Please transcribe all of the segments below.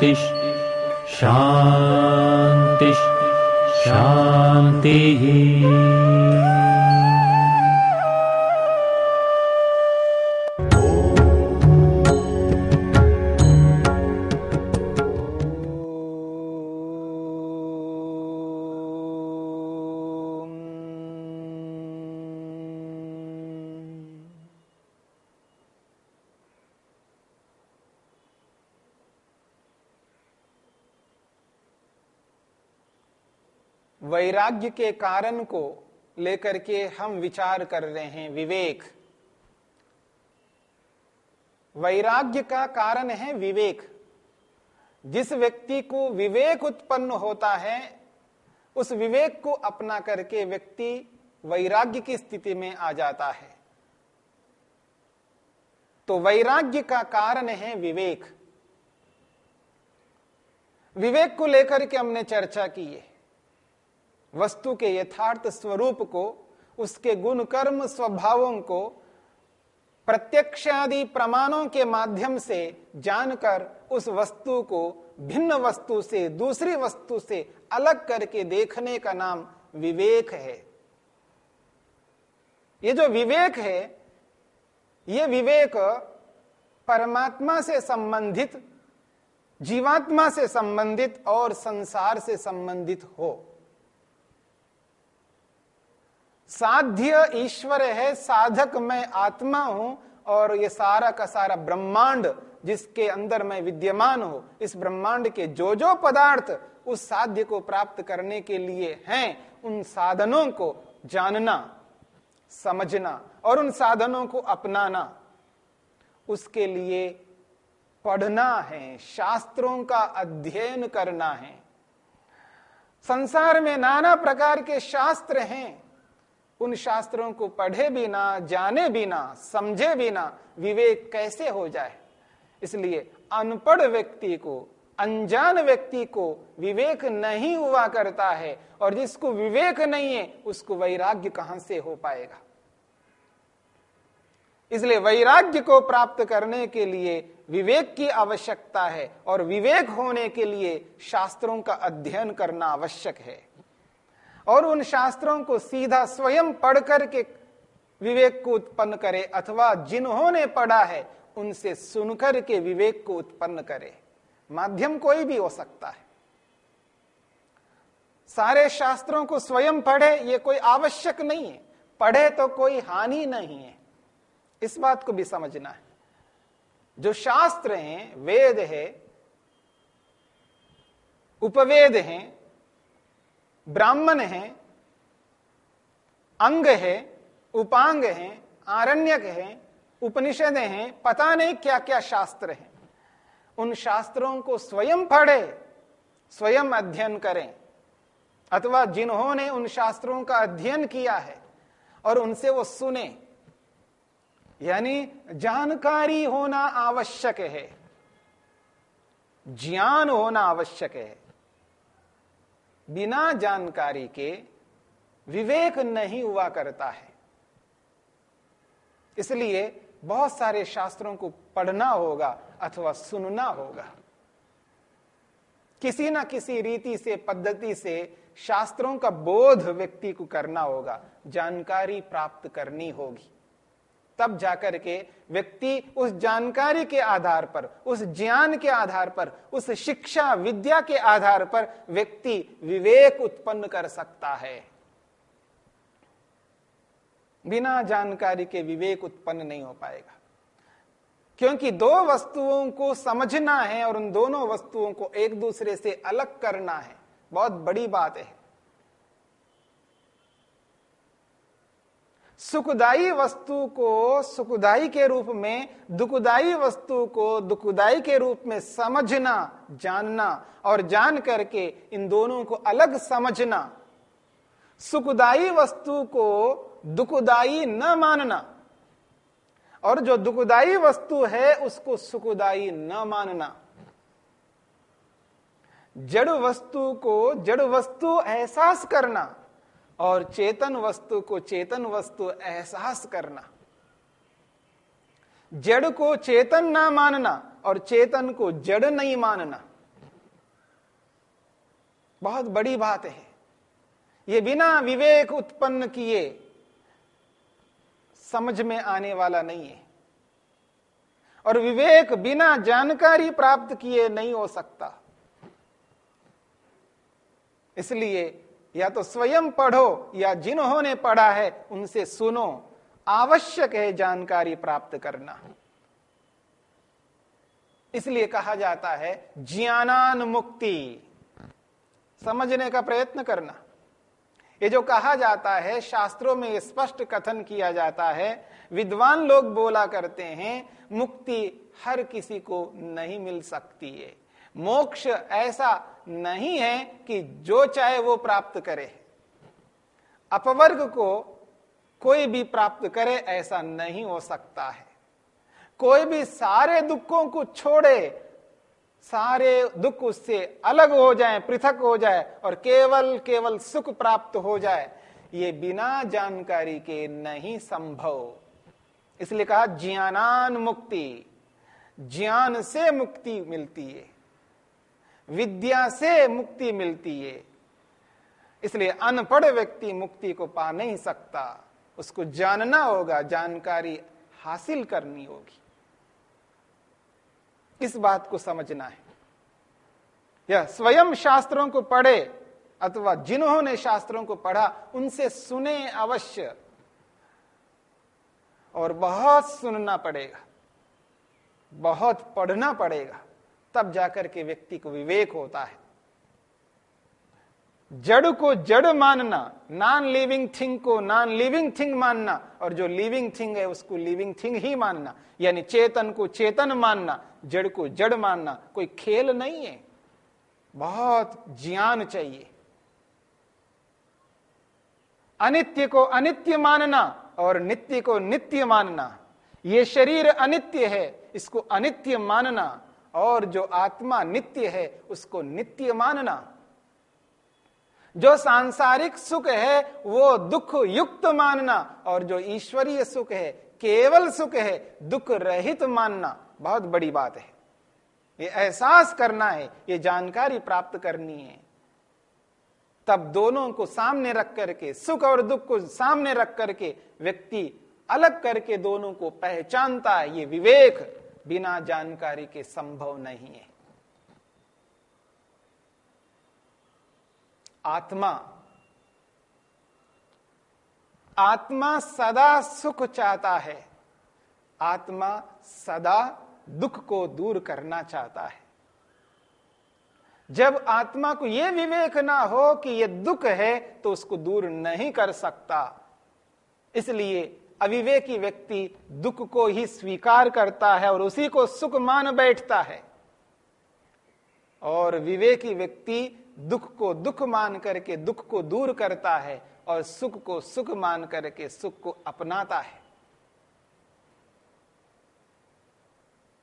शान्तिः शांति। शान्तिः वैराग्य के कारण को लेकर के हम विचार कर रहे हैं, विवेक। वैराग्य का कारण है विवेक। जिस व्यक्ति को विवेक उत्पन्न होता है, उस विवेक को अपना करके व्यक्ति वैराग्य की स्थिति में आ जाता है। तो वैराग्य का कारण है विवेक। विवेक को लेकर के हमने चर्चा की है। वस्तु के यथार्थ स्वरूप को, उसके गुण कर्म स्वभावों को प्रत्यक्ष आदि प्रमाणों के माध्यम से जानकर उस वस्तु को भिन्न वस्तु से, दूसरी वस्तु से अलग करके देखने का नाम विवेक है। ये जो विवेक है, ये विवेक परमात्मा से संबंधित, जीवात्मा से संबंधित और संसार से संबंधित हो। साध्य ईश्वर है, साधक मैं आत्मा हूँ, और ये सारा का सारा ब्रह्मांड जिसके अंदर मैं विद्यमान हूँ, इस ब्रह्मांड के जो जो पदार्थ उस साध्य को प्राप्त करने के लिए हैं, उन साधनों को जानना, समझना, और उन साधनों को अपनाना, उसके लिए पढ़ना है, शास्त्रों का अध्ययन करना है। संसार में नाना प्रकार के शास्त्र हैं। उन शास्त्रों को पढ़े बिना, जाने बिना, समझे बिना विवेक कैसे हो जाए? इसलिए अनपढ़ व्यक्ति को, अनजान व्यक्ति को विवेक नहीं हुआ करता है और जिसको विवेक नहीं है, उसको वैराग्य कहाँ से हो पाएगा? इसलिए वैराग्य को प्राप्त करने के लिए विवेक की आवश्यकता है और विवेक होने के लिए शास्त्रों का अध्ययन करना आवश्यक है। और उन शास्त्रों को सीधा स्वयं पढ़ करके विवेक को उत्पन्न करे, अथवा जिन्होंने पढ़ा है, उनसे सुनकर के विवेक को उत्पन्न करे। माध्यम कोई भी हो सकता है। सारे शास्त्रों को स्वयं पढ़े, ये कोई आवश्यक नहीं है। पढ़े तो कोई हानि नहीं है। इस बात को भी समझना है। जो शास्त्र हैं, वेद है, उपवेद हैं ब्राह्मण है, अंग है, उपांग है, आरण्यक है, उपनिषद हैं, पता नहीं क्या क्या शास्त्र हैं। उन शास्त्रों को स्वयं पढ़े, स्वयं अध्ययन करें। अथवा जिन्होंने उन शास्त्रों का अध्ययन किया है और उनसे वो सुने। यानी जानकारी होना आवश्यक है, ज्ञान होना आवश्यक है। बिना जानकारी के विवेक नहीं हुआ करता है। इसलिए बहुत सारे शास्त्रों को पढ़ना होगा अथवा सुनना होगा। किसी ना किसी रीति से, पद्धति से शास्त्रों का बोध व्यक्ति को करना होगा। जानकारी प्राप्त करनी होगी। तब जाकर के व्यक्ति उस जानकारी के आधार पर, उस ज्ञान के आधार पर, उस शिक्षा विद्या के आधार पर व्यक्ति विवेक उत्पन्न कर सकता है। बिना जानकारी के विवेक उत्पन्न नहीं हो पाएगा। क्योंकि दो वस्तुओं को समझना है और उन दोनों वस्तुओं को एक दूसरे से अलग करना है, बहुत बड़ी बात है। सुखदाई वस्तु को सुखदाई के रूप में, दुखदाई वस्तु को दुखदाई के रूप में समझना, जानना और जान करके इन दोनों को अलग समझना। सुखदाई वस्तु को दुखदाई न मानना। और जो दुखदाई वस्तु है, उसको सुखदाई न मानना। जड़ वस्तु को जड़ वस्तु एहसास करना। और चेतन वस्तु को चेतन वस्तु एहसास करना। जड़ को चेतन ना मानना और चेतन को जड़ नहीं मानना। बहुत बड़ी बात है। ये बिना विवेक उत्पन्न किए समझ में आने वाला नहीं है। और विवेक बिना जानकारी प्राप्त किए नहीं हो सकता। इसलिए या तो स्वयं पढ़ो या जिन्होंने पढ़ा है, उनसे सुनो। आवश्यक है जानकारी प्राप्त करना। इसलिए कहा जाता है ज्ञानान मुक्ति समझने का प्रयत्न करना। ये जो कहा जाता है, शास्त्रों में स्पष्ट कथन किया जाता है, विद्वान लोग बोला करते हैं, मुक्ति हर किसी को नहीं मिल सकती है। मोक्ष ऐसा नहीं है कि जो चाहे वो प्राप्त करे। अपवर्ग को कोई भी प्राप्त करे ऐसा नहीं हो सकता है। कोई भी सारे दुखों को छोड़े, सारे दुख उससे अलग हो जाए, पृथक हो जाए और केवल केवल सुख प्राप्त हो जाए, ये बिना जानकारी के नहीं संभव। इसलिए कहा, ज्ञानान मुक्ति, ज्ञान से मुक्ति मिलती है। विद्या से मुक्ति मिलती है। इसलिए अनपढ़ व्यक्ति मुक्ति को पा नहीं सकता। उसको जानना होगा, जानकारी हासिल करनी होगी। इस बात को समझना है। यह स्वयं शास्त्रों को पढ़े अथवा जिन्होंने शास्त्रों को पढ़ा, उनसे सुने अवश्य। और बहुत सुनना पड़ेगा। बहुत पढ़ना पड़ेगा। तब जाकर के व्यक्ति को विवेक होता है। जड़ को जड़ मानना नॉन लिविंग थिंग को नॉन लिविंग थिंग मानना, और जो लिविंग थिंग है उसको लिविंग थिंग ही मानना, यानी चेतन को चेतन मानना, जड़ को जड़ मानना, कोई खेल नहीं है। बहुत ज्ञान चाहिए। अनित्य को अनित्य मानना और नित्य को नित्य मानना, ये शरीर अनित्य है, इसको अनित्य मानना और जो आत्मा नित्य है, उसको नित्य मानना। जो सांसारिक सुख है, वो दुख युक्त मानना। और जो ईश्वरीय सुख है, केवल सुख है, दुख रहित मानना। बहुत बड़ी बात है। ये एहसास करना है, ये जानकारी प्राप्त करनी है। तब दोनों को सामने रख करके, सुख और दुख को सामने रख करके, व्यक्ति अलग करके दोनों को पहचानता है। ये विवेक। बिना जानकारी के संभव नहीं है। आत्मा आत्मा सदा सुख चाहता है। आत्मा सदा दुख को दूर करना चाहता है। जब आत्मा को यह विवेक ना हो कि यह दुख है तो उसको दूर नहीं कर सकता। इसलिए अविवेकी व्यक्ति दुख को ही स्वीकार करता है और उसी को सुख मान बैठता है। और विवेकी व्यक्ति दुख को दुख मान करके दुख को दूर करता है और सुख को सुख मान करके सुख को अपनाता है।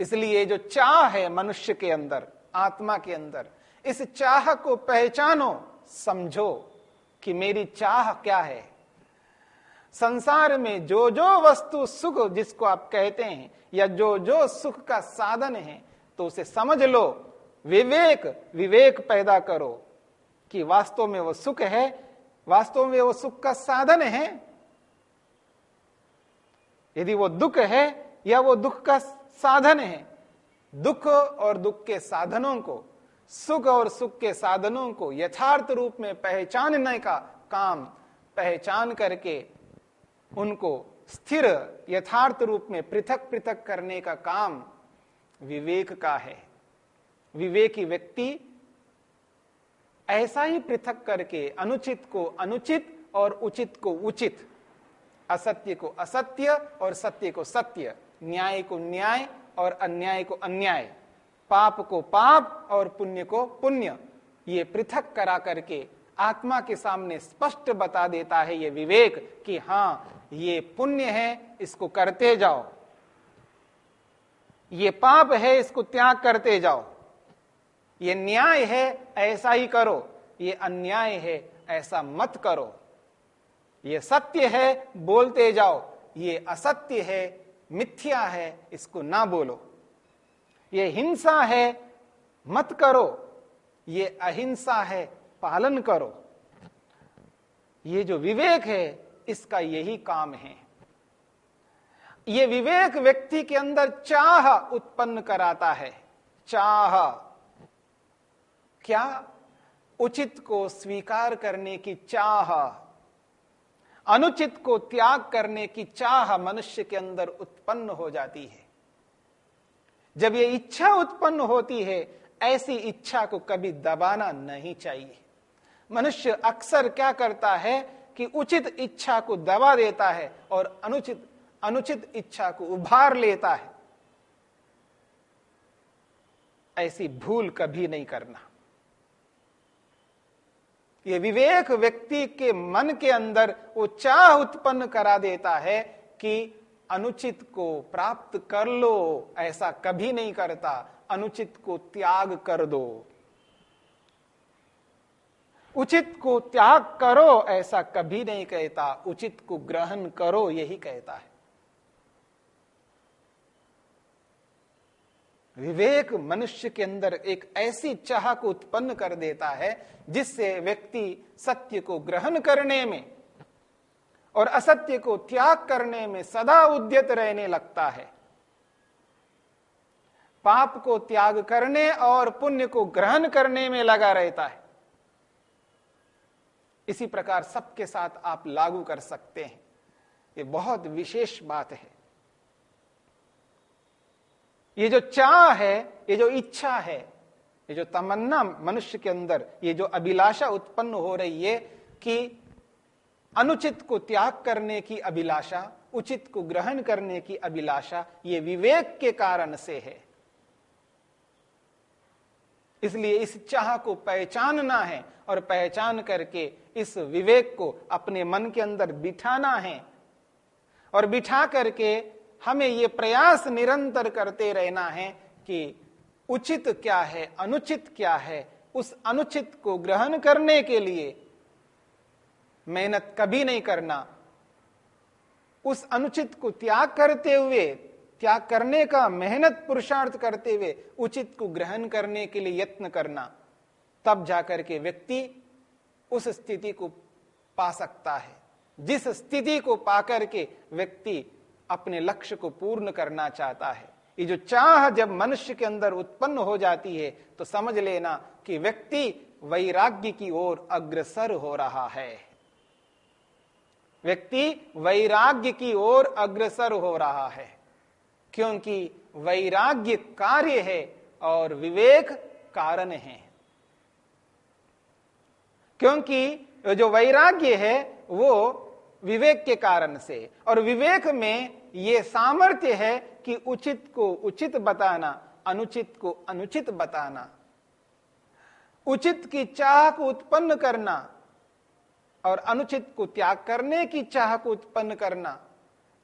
इसलिए जो चाह है मनुष्य के अंदर, आत्मा के अंदर, इस चाह को पहचानो, समझो कि मेरी चाह क्या है। संसार में जो जो वस्तु सुख जिसको आप कहते हैं, या जो जो सुख का साधन है तो उसे समझ लो। विवेक विवेक पैदा करो कि वास्तव में वो सुख है, वास्तव में वो सुख का साधन है। यदि वो दुख है, या वो दुख का साधन है, दुख और दुख के साधनों को, सुख और सुख के साधनों को यथार्थ रूप में पहचानने का काम, पहचान करके उनको स्थिर यथार्थ रूप में पृथक पृथक करने का काम विवेक का है। विवेकी व्यक्ति ऐसा ही पृथक करके अनुचित को अनुचित और उचित को उचित, असत्य को असत्य और सत्य को सत्य, न्याय को न्याय और अन्याय को अन्याय, पाप को पाप और पुण्य को पुण्य, ये पृथक करा करके आत्मा के सामने स्पष्ट बता देता है ये विवेक कि हाँ ये पुण्य है, इसको करते जाओ। ये पाप है, इसको त्याग करते जाओ। ये न्याय है, ऐसा ही करो। ये अन्याय है, ऐसा मत करो। ये सत्य है, बोलते जाओ। ये असत्य है, मिथ्या है, इसको ना बोलो। ये हिंसा है, मत करो। ये अहिंसा है, पालन करो। ये जो विवेक है इसका यही काम है। ये विवेक व्यक्ति के अंदर चाह उत्पन्न कराता है। चाह। क्या? उचित को स्वीकार करने की चाह। अनुचित को त्याग करने की चाह मनुष्य के अंदर उत्पन्न हो जाती है। जब ये इच्छा उत्पन्न होती है, ऐसी इच्छा को कभी दबाना नहीं चाहिए। मनुष्य अक्सर क्या करता है? कि उचित इच्छा को दबा देता है और अनुचित अनुचित इच्छा को उभार लेता है। ऐसी भूल कभी नहीं करना। ये विवेक व्यक्ति के मन के अंदर वो चाह उत्पन्न करा देता है कि अनुचित को प्राप्त कर लो, ऐसा कभी नहीं करता। अनुचित को त्याग कर दो। उचित को त्याग करो, ऐसा कभी नहीं कहता। उचित को ग्रहण करो, यही कहता है। विवेक मनुष्य के अंदर एक ऐसी चाह को उत्पन्न कर देता है, जिससे व्यक्ति सत्य को ग्रहण करने में और असत्य को त्याग करने में सदा उद्यत रहने लगता है। पाप को त्याग करने और पुण्य को ग्रहण करने में लगा रहता है। इसी प्रकार सबके साथ आप लागू कर सकते हैं। ये बहुत विशेष बात है। ये जो चाह है, ये जो इच्छा है, ये जो तमन्ना मनुष्य के अंदर, ये जो अभिलाषा उत्पन्न हो रही है कि अनुचित को त्याग करने की अभिलाषा, उचित को ग्रहण करने की अभिलाषा, ये विवेक के कारण से है। इसलिए इस चाह को पहचानना है और पहचान करके इस विवेक को अपने मन के अंदर बिठाना है। और बिठा करके हमें ये प्रयास निरंतर करते रहना है कि उचित क्या है, अनुचित क्या है, उस अनुचित को ग्रहण करने के लिए मेहनत कभी नहीं करना। उस अनुचित को त्याग करते हुए त्याग करने का, मेहनत पुरुषार्थ करते हुए उचित को ग्रहण करने के लिए यत्न करना, तब जाकर के व्यक्ति उस स्थिति को पा सकता है। जिस स्थिति को पाकर के व्यक्ति अपने लक्ष्य को पूर्ण करना चाहता है। ये जो चाह जब मनुष्य के अंदर उत्पन्न हो जाती है तो समझ लेना कि व्यक्ति वैराग्य की ओर अग्रसर हो रहा है। व्यक्ति वैराग्य की ओर अग्रसर हो रहा है। क्योंकि वैराग्य कार्य है और विवेक कारण है। क्योंकि जो वैराग्य है, वो विवेक के कारण से। और विवेक में ये सामर्थ्य है कि उचित को उचित बताना, अनुचित को अनुचित बताना। उचित की चाह को उत्पन्न करना और अनुचित को त्याग करने की चाह को उत्पन्न करना।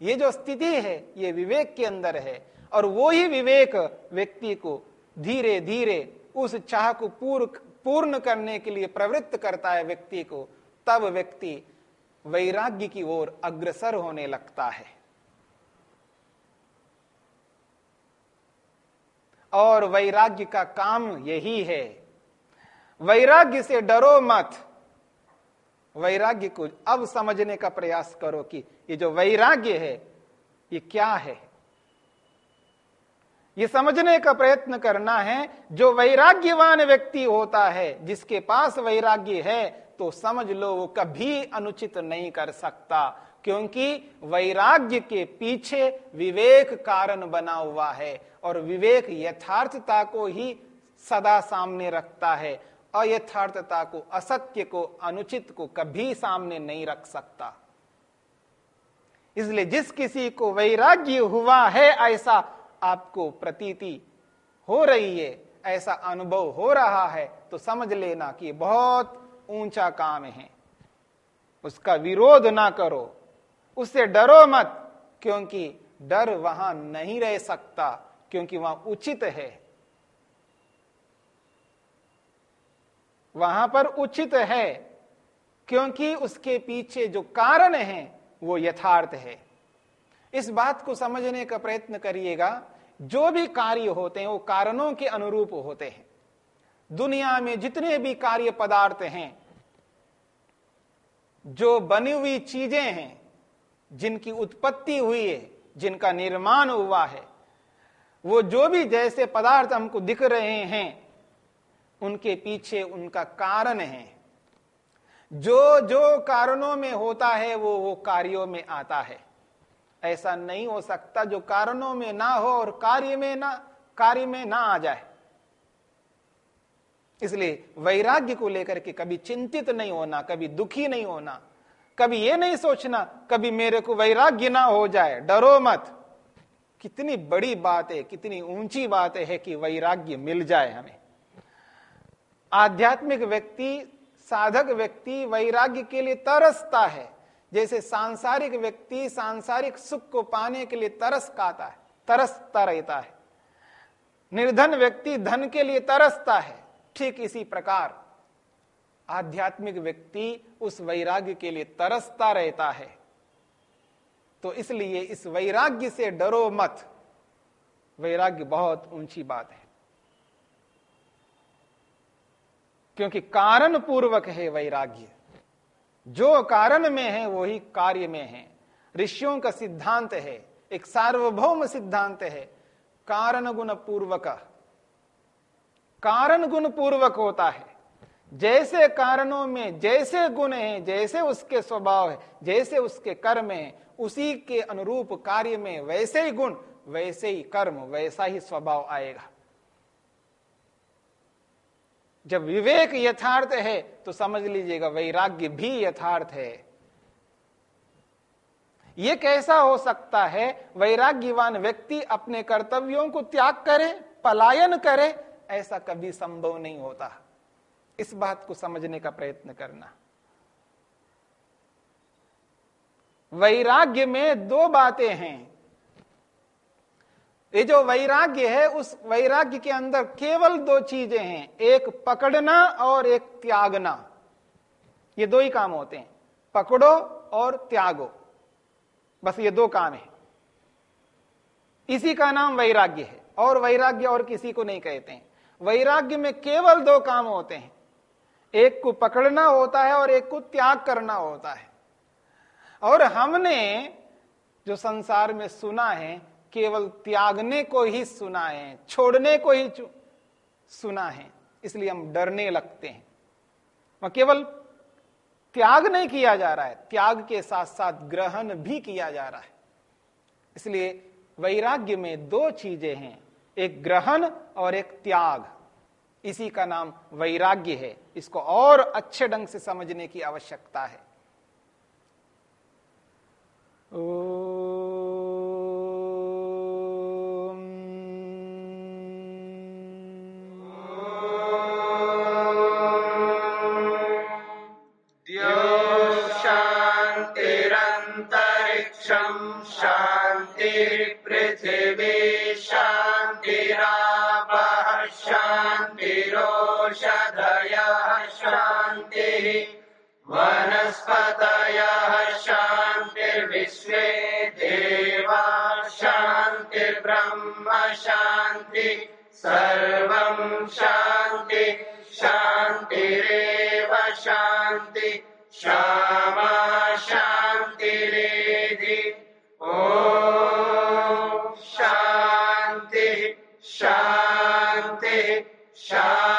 ये जो स्थिति है, ये विवेक के अंदर है। और वो ही विवेक व्यक्ति को धीरे धीरे उस चाह को पूर्ण पूर्ण करने के लिए प्रवृत्त करता है व्यक्ति को, तब व्यक्ति वैराग्य की ओर अग्रसर होने लगता है। और वैराग्य का काम यही है। वैराग्य से डरो मत। वैराग्य को अब समझने का प्रयास करो कि ये जो वैराग्य है, ये क्या है? ये समझने का प्रयत्न करना है, जो वैराग्यवान व्यक्ति होता है, जिसके पास वैराग्य है तो समझ लो वो कभी अनुचित नहीं कर सकता, क्योंकि वैराग्य के पीछे विवेक कारण बना हुआ है, और विवेक यथार्थता को ही सदा सामने रखता है। अयथार्थता को असत्य को अनुचित को कभी सामने नहीं रख सकता। इसलिए जिस किसी को वैराग्य हुआ है, ऐसा आपको प्रतीति हो रही है, ऐसा अनुभव हो रहा है तो समझ लेना कि बहुत ऊँचा काम है। उसका विरोध ना करो। उससे डरो मत, क्योंकि डर वहाँ नहीं रह सकता, क्योंकि वहाँ उचित है। वहाँ पर उचित है, क्योंकि उसके पीछे जो कारण है, वो यथार्थ है। इस बात को समझने का प्रयत्न करिएगा, जो भी कार्य होते हैं, वो कारणों के अनुरूप होते हैं। दुनिया में जितने भी कार्य पदार्थ हैं, जो बनी हुई चीज़ें हैं, जिनकी उत्पत्ति हुई है, जिनका निर्माण हुआ है, वो जो भी जैसे पदार्थ हमको दिख रहे हैं उनके पीछे उनका कारण है। जो जो कारणों में होता है, वो वो कार्यों में आता है। ऐसा नहीं हो सकता जो कारणों में ना हो और कार्य में ना, कार्य में ना आ जाए। इसलिए वैराग्य को लेकर के कभी चिंतित नहीं होना, कभी दुखी नहीं होना, कभी ये नहीं सोचना, कभी मेरे को वैराग्य ना हो जाए, डरो मत। कितनी बड़ी बात है, कितनी ऊँची बात है कि वैराग्य मिल जाए हमें। आध्यात्मिक व्यक्ति, साधक व्यक्ति वैराग्य के लिए तरसता है। जैसे सांसारिक व्यक्ति सांसारिक सुख को पाने के लिए तरस खाता है, तरसता रहता है। निर्धन व्यक्ति धन के लिए तरसता है। ठीक इसी प्रकार आध्यात्मिक व्यक्ति उस वैराग्य के लिए तरसता रहता है। तो इसलिए इस वैराग्य से डरो मत। वैराग्य बहुत ऊँची बात है। क्योंकि कारण पूर्वक है वैराग्य। जो कारण में है, वही कार्य में है। ऋषियों का सिद्धांत है, एक सार्वभौम सिद्धांत है, कारण गुण पूर्वक। कारण गुण पूर्वक होता है। जैसे कारणों में जैसे गुण है, जैसे उसके स्वभाव है, जैसे उसके कर्म है, उसी के अनुरूप कार्य में वैसे ही गुण, वैसे ही कर्म, वैसा ही स्वभाव आएगा। जब विवेक यथार्थ है तो समझ लीजिएगा, वैराग्य भी यथार्थ है। यह कैसा हो सकता है, वैराग्यवान व्यक्ति अपने कर्तव्यों को त्याग करे, पलायन करे, ऐसा कभी संभव नहीं होता। इस बात को समझने का प्रयत्न करना। वैराग्य में दो बातें हैं। ये जो वैराग्य है, उस वैराग्य के अंदर केवल दो चीज़ें हैं, एक पकड़ना और एक त्यागना। ये दो ही काम होते हैं, पकड़ो और त्यागो। बस ये दो काम है। इसी का नाम वैराग्य है, और वैराग्य और किसी को नहीं कहते हैं। वैराग्य में केवल दो काम होते हैं, एक को पकड़ना होता है और एक को त्याग करना होता है। और हमने जो संसार में सुना है केवल त्यागने को ही सुना है, छोड़ने को ही सुना है, इसलिए हम डरने लगते हैं। वह केवल त्याग नहीं किया जा रहा है, त्याग के साथ साथ ग्रहण भी किया जा रहा है। इसलिए वैराग्य में दो चीज़ें हैं, एक ग्रहण और एक त्याग। इसी का नाम वैराग्य है, इसको और अच्छे ढंग से समझने की आवश्यकता है। ओ... सर्वं शान्ति शान्तिरेव शान्ति श्यामा शान्तिरेधि। ॐ शान्तिः शान्तिः शान्ति।